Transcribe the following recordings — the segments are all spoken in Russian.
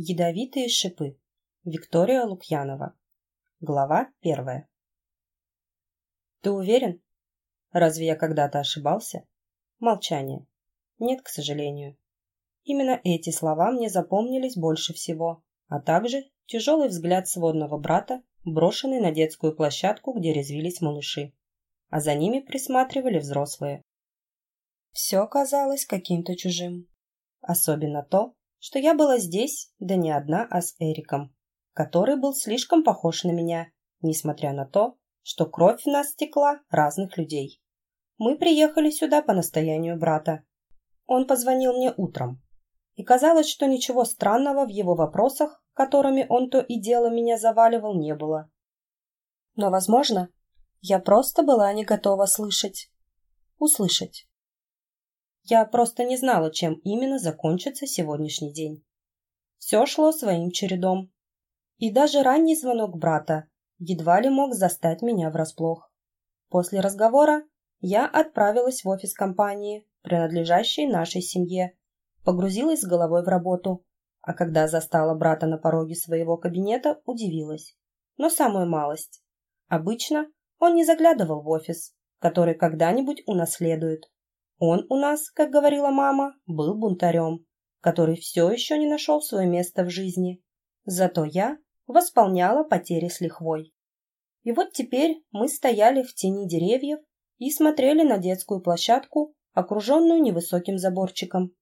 Ядовитые шипы. Виктория Лукьянова. Глава первая. Ты уверен? Разве я когда-то ошибался? Молчание. Нет, к сожалению. Именно эти слова мне запомнились больше всего, а также тяжелый взгляд сводного брата, брошенный на детскую площадку, где резвились малыши, а за ними присматривали взрослые. Все казалось каким-то чужим. Особенно то, что я была здесь, да не одна, а с Эриком, который был слишком похож на меня, несмотря на то, что кровь в нас текла разных людей. Мы приехали сюда по настоянию брата. Он позвонил мне утром, и казалось, что ничего странного в его вопросах, которыми он то и дело меня заваливал, не было. Но, возможно, я просто была не готова слышать. Услышать. Я просто не знала, чем именно закончится сегодняшний день. Все шло своим чередом. И даже ранний звонок брата едва ли мог застать меня врасплох. После разговора я отправилась в офис компании, принадлежащей нашей семье, погрузилась с головой в работу, а когда застала брата на пороге своего кабинета, удивилась. Но самую малость. Обычно он не заглядывал в офис, который когда-нибудь унаследует, он у нас, как говорила мама, был бунтарем, который все еще не нашел свое место в жизни. Зато я восполняла потери с лихвой. И вот теперь мы стояли в тени деревьев и смотрели на детскую площадку, окруженную невысоким заборчиком.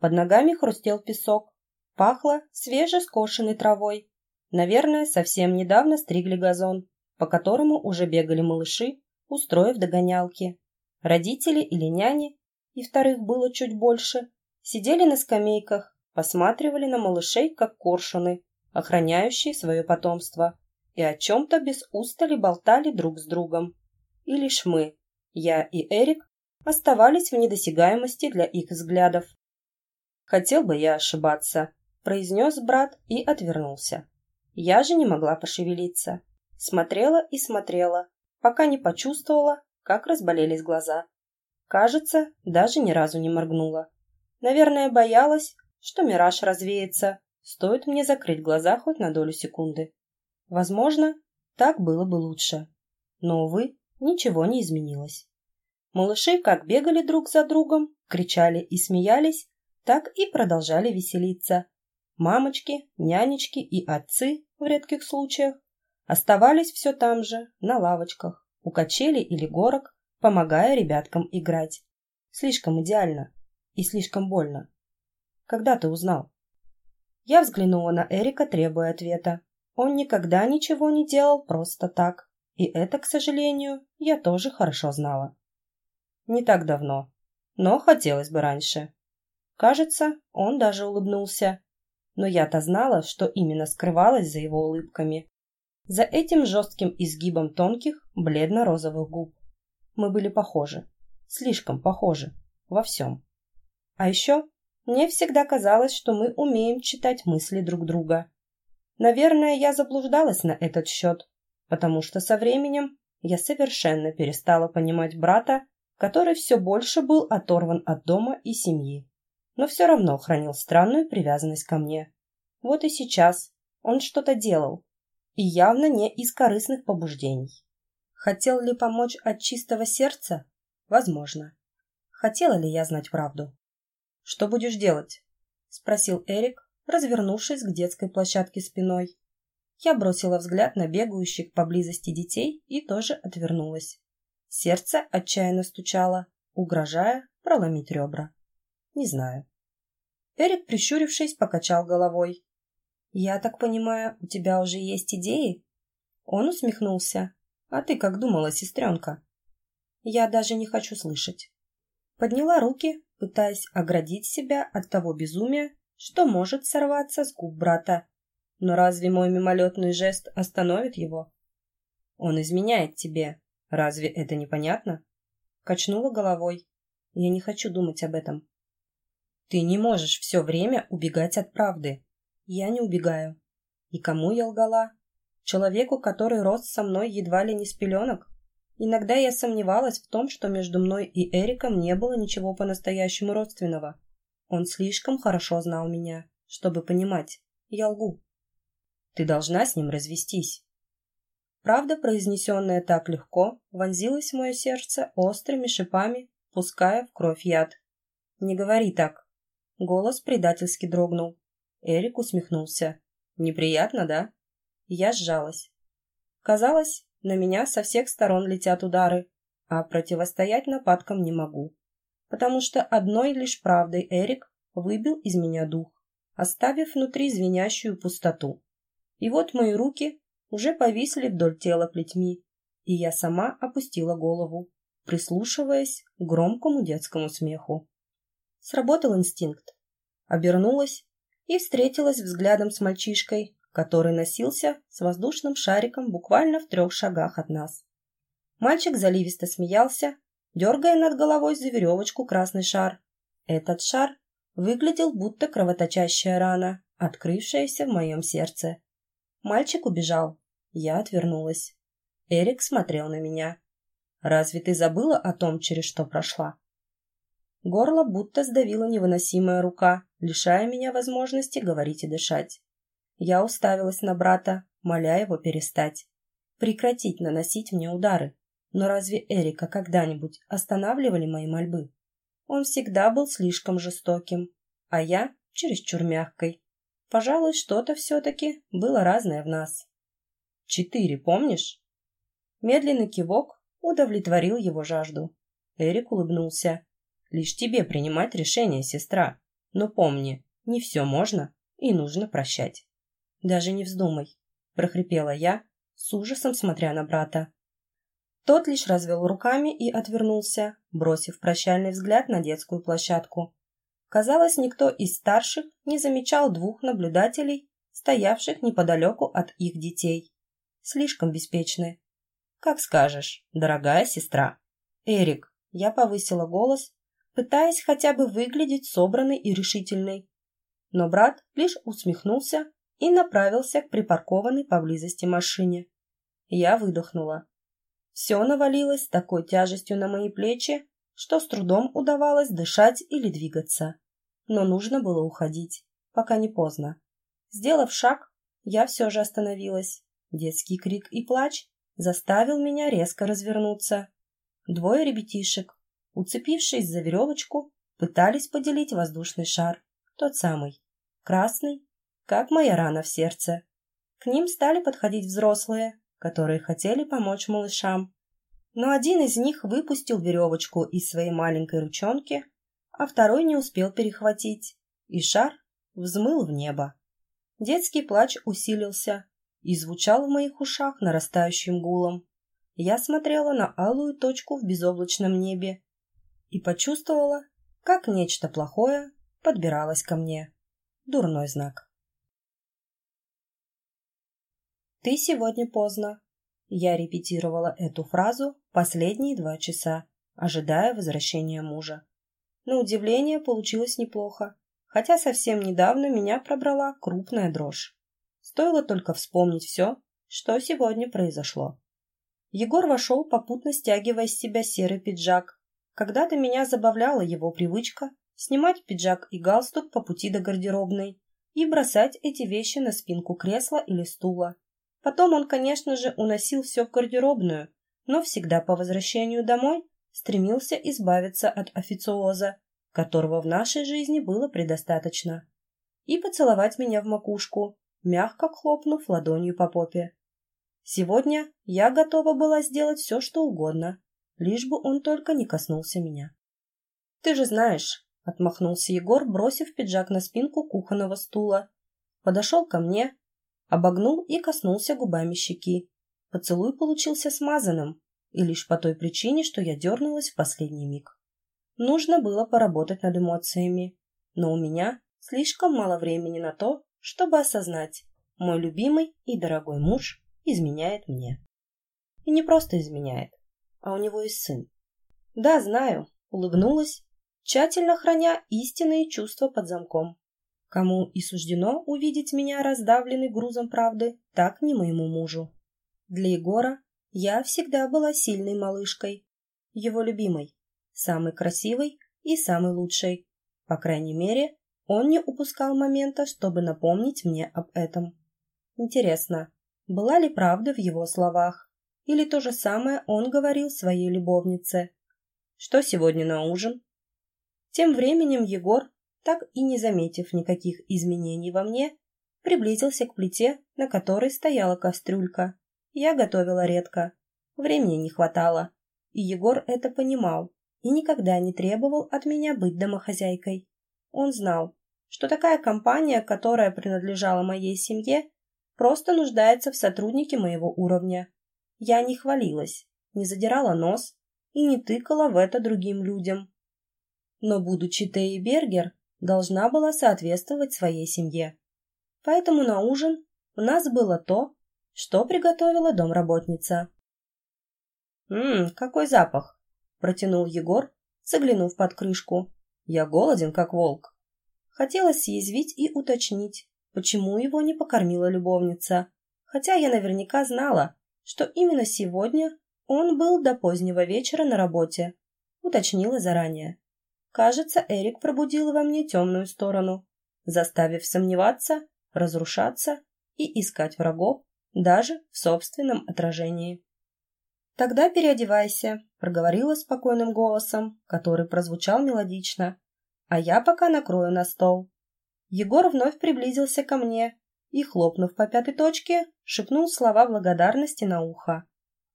Под ногами хрустел песок, пахло свежескошенной травой. Наверное, совсем недавно стригли газон, по которому уже бегали малыши, устроив догонялки. Родители или няни и вторых было чуть больше, сидели на скамейках, посматривали на малышей, как коршуны, охраняющие свое потомство, и о чем-то без устали болтали друг с другом. И лишь мы, я и Эрик, оставались в недосягаемости для их взглядов. «Хотел бы я ошибаться», — произнес брат и отвернулся. Я же не могла пошевелиться. Смотрела и смотрела, пока не почувствовала, как разболелись глаза. Кажется, даже ни разу не моргнула. Наверное, боялась, что мираж развеется, стоит мне закрыть глаза хоть на долю секунды. Возможно, так было бы лучше. Но, увы, ничего не изменилось. Малыши как бегали друг за другом, кричали и смеялись, так и продолжали веселиться. Мамочки, нянечки и отцы, в редких случаях, оставались все там же, на лавочках, у качелей или горок, помогая ребяткам играть. Слишком идеально и слишком больно. Когда ты узнал? Я взглянула на Эрика, требуя ответа. Он никогда ничего не делал просто так. И это, к сожалению, я тоже хорошо знала. Не так давно, но хотелось бы раньше. Кажется, он даже улыбнулся. Но я-то знала, что именно скрывалось за его улыбками. За этим жестким изгибом тонких, бледно-розовых губ. Мы были похожи. Слишком похожи. Во всем. А еще мне всегда казалось, что мы умеем читать мысли друг друга. Наверное, я заблуждалась на этот счет, потому что со временем я совершенно перестала понимать брата, который все больше был оторван от дома и семьи, но все равно хранил странную привязанность ко мне. Вот и сейчас он что-то делал, и явно не из корыстных побуждений. Хотел ли помочь от чистого сердца? Возможно. Хотела ли я знать правду? «Что будешь делать?» — спросил Эрик, развернувшись к детской площадке спиной. Я бросила взгляд на бегающих поблизости детей и тоже отвернулась. Сердце отчаянно стучало, угрожая проломить ребра. Не знаю. Эрик, прищурившись, покачал головой. «Я так понимаю, у тебя уже есть идеи?» Он усмехнулся, а ты как думала, сестренка? Я даже не хочу слышать. Подняла руки, пытаясь оградить себя от того безумия, что может сорваться с губ брата. Но разве мой мимолетный жест остановит его? Он изменяет тебе. Разве это непонятно? Качнула головой. Я не хочу думать об этом. Ты не можешь все время убегать от правды. Я не убегаю. И кому я лгала? Человеку, который рос со мной едва ли не с пеленок. Иногда я сомневалась в том, что между мной и Эриком не было ничего по-настоящему родственного. Он слишком хорошо знал меня, чтобы понимать. я лгу. Ты должна с ним развестись. Правда, произнесенная так легко, вонзилась в мое сердце острыми шипами, пуская в кровь яд. «Не говори так». Голос предательски дрогнул. Эрик усмехнулся. «Неприятно, да?» Я сжалась. Казалось, на меня со всех сторон летят удары, а противостоять нападкам не могу. Потому что одной лишь правдой Эрик выбил из меня дух, оставив внутри звенящую пустоту. И вот мои руки уже повисли вдоль тела плетьми, и я сама опустила голову, прислушиваясь к громкому детскому смеху. Сработал инстинкт. Обернулась и встретилась взглядом с мальчишкой, который носился с воздушным шариком буквально в трех шагах от нас. Мальчик заливисто смеялся, дергая над головой за веревочку красный шар. Этот шар выглядел будто кровоточащая рана, открывшаяся в моем сердце. Мальчик убежал. Я отвернулась. Эрик смотрел на меня. «Разве ты забыла о том, через что прошла?» Горло будто сдавила невыносимая рука, лишая меня возможности говорить и дышать. Я уставилась на брата, моля его перестать. Прекратить наносить мне удары. Но разве Эрика когда-нибудь останавливали мои мольбы? Он всегда был слишком жестоким, а я чересчур мягкой. Пожалуй, что-то все-таки было разное в нас. «Четыре, помнишь?» Медленный кивок удовлетворил его жажду. Эрик улыбнулся. «Лишь тебе принимать решение, сестра. Но помни, не все можно и нужно прощать». «Даже не вздумай», — прохрипела я, с ужасом смотря на брата. Тот лишь развел руками и отвернулся, бросив прощальный взгляд на детскую площадку. Казалось, никто из старших не замечал двух наблюдателей, стоявших неподалеку от их детей. Слишком беспечны. «Как скажешь, дорогая сестра». «Эрик», — я повысила голос, пытаясь хотя бы выглядеть собранной и решительной. Но брат лишь усмехнулся и направился к припаркованной поблизости машине. Я выдохнула. Все навалилось такой тяжестью на мои плечи, что с трудом удавалось дышать или двигаться. Но нужно было уходить, пока не поздно. Сделав шаг, я все же остановилась. Детский крик и плач заставил меня резко развернуться. Двое ребятишек, уцепившись за веревочку, пытались поделить воздушный шар, тот самый, красный, как моя рана в сердце. К ним стали подходить взрослые, которые хотели помочь малышам. Но один из них выпустил веревочку из своей маленькой ручонки, а второй не успел перехватить, и шар взмыл в небо. Детский плач усилился и звучал в моих ушах нарастающим гулом. Я смотрела на алую точку в безоблачном небе и почувствовала, как нечто плохое подбиралось ко мне. Дурной знак. «Ты сегодня поздно». Я репетировала эту фразу последние два часа, ожидая возвращения мужа. На удивление получилось неплохо, хотя совсем недавно меня пробрала крупная дрожь. Стоило только вспомнить все, что сегодня произошло. Егор вошел, попутно стягивая с себя серый пиджак. Когда-то меня забавляла его привычка снимать пиджак и галстук по пути до гардеробной и бросать эти вещи на спинку кресла или стула, Потом он, конечно же, уносил все в гардеробную, но всегда по возвращению домой стремился избавиться от официоза, которого в нашей жизни было предостаточно, и поцеловать меня в макушку, мягко хлопнув ладонью по попе. Сегодня я готова была сделать все, что угодно, лишь бы он только не коснулся меня. «Ты же знаешь», — отмахнулся Егор, бросив пиджак на спинку кухонного стула. Подошел ко мне, обогнул и коснулся губами щеки. Поцелуй получился смазанным, и лишь по той причине, что я дернулась в последний миг. Нужно было поработать над эмоциями, но у меня слишком мало времени на то, чтобы осознать, мой любимый и дорогой муж изменяет мне. И не просто изменяет, а у него есть сын. Да, знаю, улыбнулась, тщательно храня истинные чувства под замком. Кому и суждено увидеть меня раздавленной грузом правды, так не моему мужу. Для Егора я всегда была сильной малышкой, его любимой, самой красивой и самой лучшей. По крайней мере, он не упускал момента, чтобы напомнить мне об этом. Интересно, была ли правда в его словах? Или то же самое он говорил своей любовнице? Что сегодня на ужин? Тем временем Егор, так и не заметив никаких изменений во мне, приблизился к плите, на которой стояла кастрюлька. Я готовила редко. Времени не хватало. И Егор это понимал и никогда не требовал от меня быть домохозяйкой. Он знал, что такая компания, которая принадлежала моей семье, просто нуждается в сотруднике моего уровня. Я не хвалилась, не задирала нос и не тыкала в это другим людям. Но, будучи Теи Бергер, должна была соответствовать своей семье. Поэтому на ужин у нас было то, что приготовила домработница. «Ммм, какой запах!» – протянул Егор, заглянув под крышку. «Я голоден, как волк». Хотелось съязвить и уточнить, почему его не покормила любовница, хотя я наверняка знала, что именно сегодня он был до позднего вечера на работе. Уточнила заранее. Кажется, Эрик пробудил во мне темную сторону, заставив сомневаться, разрушаться и искать врагов даже в собственном отражении. «Тогда переодевайся», — проговорила спокойным голосом, который прозвучал мелодично, а я пока накрою на стол. Егор вновь приблизился ко мне и, хлопнув по пятой точке, шепнул слова благодарности на ухо.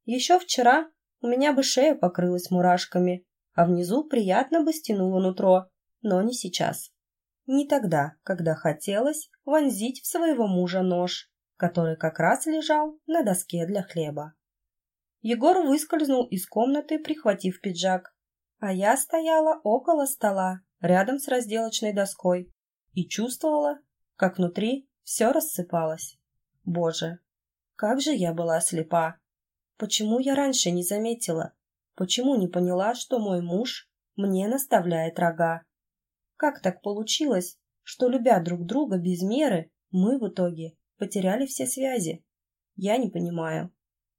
Еще вчера у меня бы шея покрылась мурашками, а внизу приятно бы стянуло нутро, но не сейчас. Не тогда, когда хотелось вонзить в своего мужа нож, который как раз лежал на доске для хлеба. Егор выскользнул из комнаты, прихватив пиджак, а я стояла около стола рядом с разделочной доской и чувствовала, как внутри все рассыпалось. Боже, как же я была слепа! Почему я раньше не заметила? Почему не поняла, что мой муж мне наставляет рога? Как так получилось, что, любя друг друга без меры, мы в итоге потеряли все связи? Я не понимаю.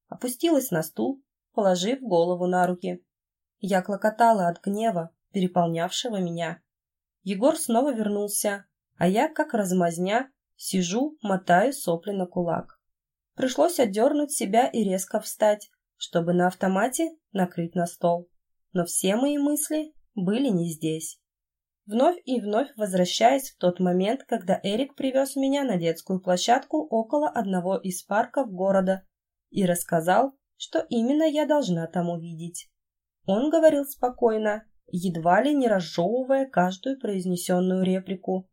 Опустилась на стул, положив голову на руки. Я клокотала от гнева, переполнявшего меня. Егор снова вернулся, а я, как размазня, сижу, мотаю сопли на кулак. Пришлось отдернуть себя и резко встать, чтобы на автомате накрыть на стол. Но все мои мысли были не здесь. Вновь и вновь возвращаясь в тот момент, когда Эрик привез меня на детскую площадку около одного из парков города и рассказал, что именно я должна там увидеть. Он говорил спокойно, едва ли не разжевывая каждую произнесенную реплику,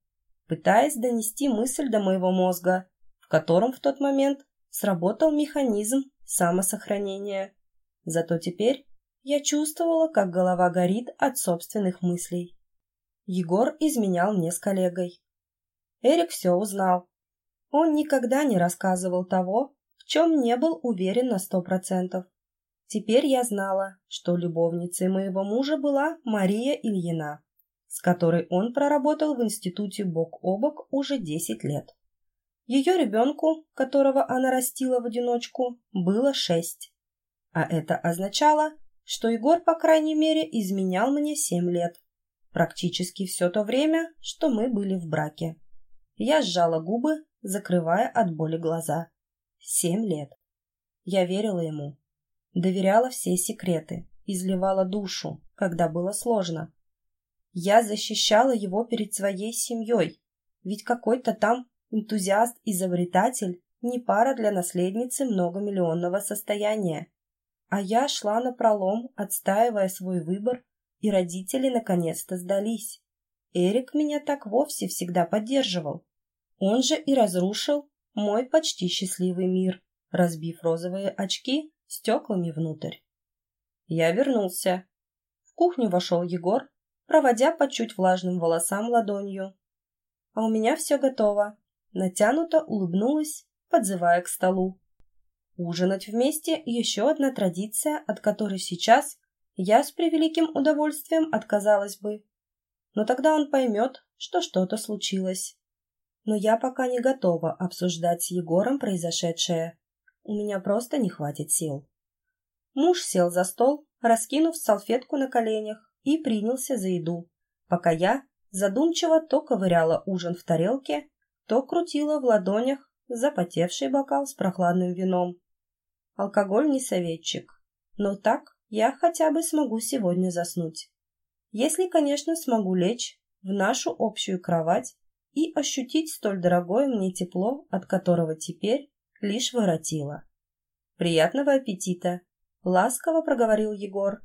пытаясь донести мысль до моего мозга, в котором в тот момент сработал механизм самосохранения. Зато теперь я чувствовала, как голова горит от собственных мыслей. Егор изменял мне с коллегой. Эрик все узнал. Он никогда не рассказывал того, в чем не был уверен на сто процентов. Теперь я знала, что любовницей моего мужа была Мария Ильина, с которой он проработал в институте бок о бок уже 10 лет. Ее ребенку, которого она растила в одиночку, было шесть. А это означало, что Егор, по крайней мере, изменял мне семь лет. Практически все то время, что мы были в браке. Я сжала губы, закрывая от боли глаза. Семь лет. Я верила ему, доверяла все секреты, изливала душу, когда было сложно. Я защищала его перед своей семьей, ведь какой-то там энтузиаст-изобретатель не пара для наследницы многомиллионного состояния. А я шла на пролом, отстаивая свой выбор, и родители наконец-то сдались. Эрик меня так вовсе всегда поддерживал. Он же и разрушил мой почти счастливый мир, разбив розовые очки стеклами внутрь. Я вернулся. В кухню вошел Егор, проводя по чуть влажным волосам ладонью. А у меня все готово. Натянуто улыбнулась, подзывая к столу. Ужинать вместе – еще одна традиция, от которой сейчас я с превеликим удовольствием отказалась бы. Но тогда он поймет, что что-то случилось. Но я пока не готова обсуждать с Егором произошедшее. У меня просто не хватит сил. Муж сел за стол, раскинув салфетку на коленях, и принялся за еду, пока я, задумчиво то ковыряла ужин в тарелке, то крутила в ладонях запотевший бокал с прохладным вином. Алкоголь не советчик, но так я хотя бы смогу сегодня заснуть. Если, конечно, смогу лечь в нашу общую кровать и ощутить столь дорогое мне тепло, от которого теперь лишь воротило. «Приятного аппетита!» — ласково проговорил Егор.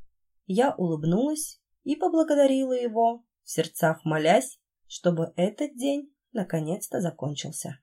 Я улыбнулась и поблагодарила его, в сердцах молясь, чтобы этот день наконец-то закончился.